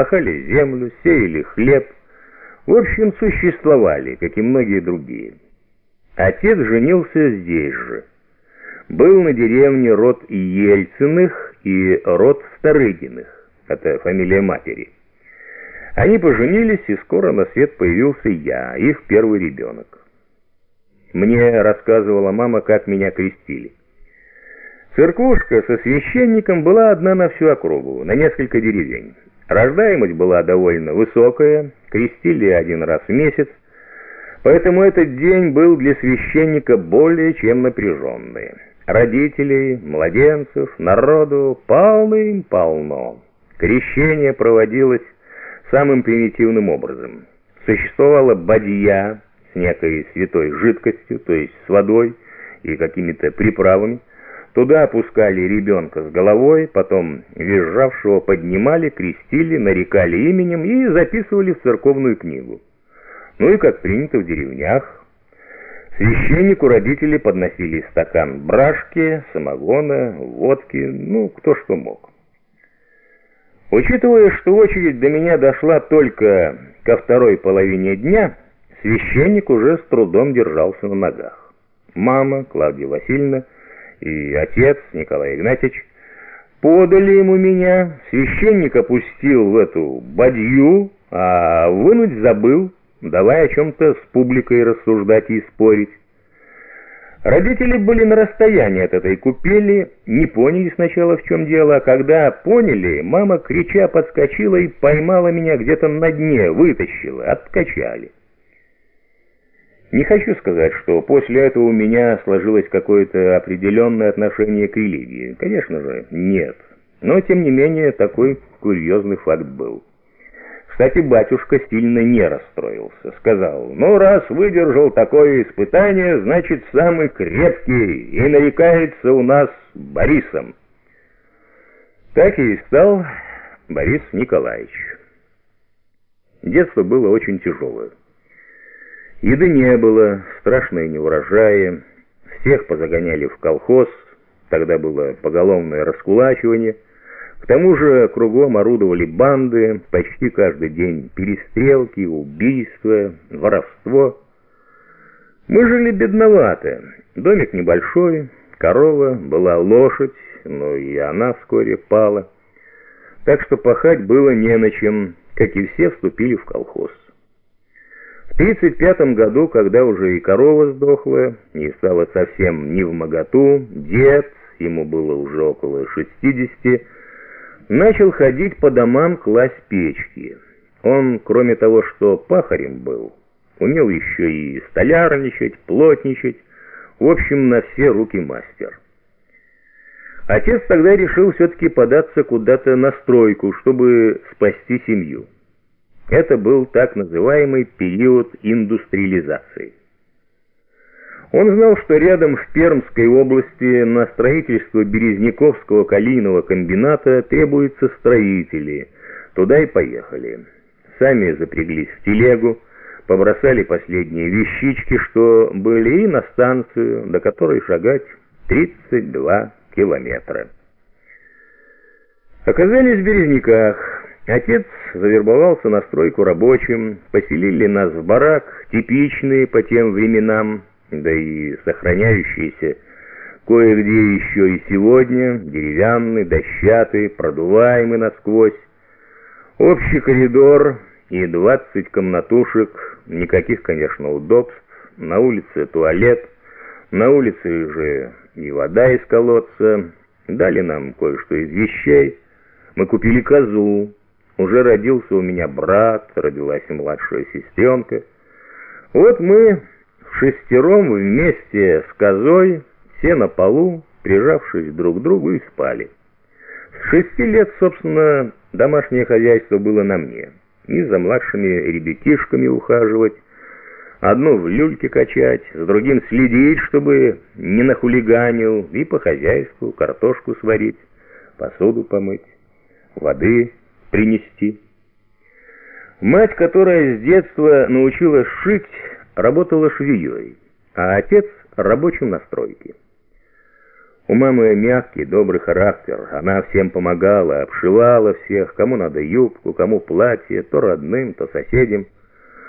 пахали землю, сеяли хлеб, в общем, существовали, как и многие другие. Отец женился здесь же. Был на деревне род Ельциных и род Старыгиных, это фамилия матери. Они поженились, и скоро на свет появился я, их первый ребенок. Мне рассказывала мама, как меня крестили. Церквушка со священником была одна на всю округу, на несколько деревень. Рождаемость была довольно высокая, крестили один раз в месяц, поэтому этот день был для священника более чем напряженный. Родителей, младенцев, народу полным-полно. Крещение проводилось самым примитивным образом. Существовала бадья с некой святой жидкостью, то есть с водой и какими-то приправами, Туда опускали ребенка с головой, потом визжавшего поднимали, крестили, нарекали именем и записывали в церковную книгу. Ну и как принято в деревнях, священнику родители подносили стакан брашки, самогона, водки, ну, кто что мог. Учитывая, что очередь до меня дошла только ко второй половине дня, священник уже с трудом держался на ногах. Мама, Клавдия Васильевна, и отец Николай Игнатьевич подали ему меня, священник опустил в эту бадью, а вынуть забыл, давай о чем-то с публикой рассуждать и спорить. Родители были на расстоянии от этой купели, не поняли сначала, в чем дело, а когда поняли, мама, крича, подскочила и поймала меня где-то на дне, вытащила, откачали. Не хочу сказать, что после этого у меня сложилось какое-то определенное отношение к религии. Конечно же, нет. Но, тем не менее, такой курьезный факт был. Кстати, батюшка сильно не расстроился. Сказал, ну, раз выдержал такое испытание, значит, самый крепкий и нарекается у нас Борисом. Так и стал Борис Николаевич. Детство было очень тяжелое. Еды не было, страшные неурожаи, всех позагоняли в колхоз, тогда было поголовное раскулачивание. К тому же кругом орудовали банды, почти каждый день перестрелки, убийства, воровство. Мы жили бедновато, домик небольшой, корова, была лошадь, но и она вскоре пала. Так что пахать было не на чем, как и все вступили в колхоз. В 1935 году, когда уже и корова сдохла, и стало совсем не в моготу, дед, ему было уже около 60, начал ходить по домам класть печки. Он, кроме того, что пахарем был, умел еще и столярничать, плотничать, в общем, на все руки мастер. Отец тогда решил все-таки податься куда-то на стройку, чтобы спасти семью. Это был так называемый период индустриализации. Он знал, что рядом в Пермской области на строительство Березняковского калийного комбината требуются строители. Туда и поехали. Сами запряглись в телегу, побросали последние вещички, что были, и на станцию, до которой шагать 32 километра. Оказались в Березняках. Отец завербовался на стройку рабочим, поселили нас в барак, типичные по тем временам, да и сохраняющиеся. Кое-где еще и сегодня, деревянный, дощатый, продуваемый насквозь. Общий коридор и двадцать комнатушек, никаких, конечно, удобств, на улице туалет, на улице же и вода из колодца, дали нам кое-что из вещей, мы купили козу, уже родился у меня брат, родилась младшая сестренка. Вот мы шестером вместе с козой, все на полу, прижавшись друг к другу, и спали. С шести лет, собственно, домашнее хозяйство было на мне. И за младшими ребятишками ухаживать, одну в люльке качать, с другим следить, чтобы не нахулиганил, и по хозяйству картошку сварить, посуду помыть, воды принести. Мать, которая с детства научилась шить, работала швеей, а отец рабочим на стройке. У мамы мягкий, добрый характер. Она всем помогала, обшивала всех, кому надо юбку, кому платье, то родным, то соседям.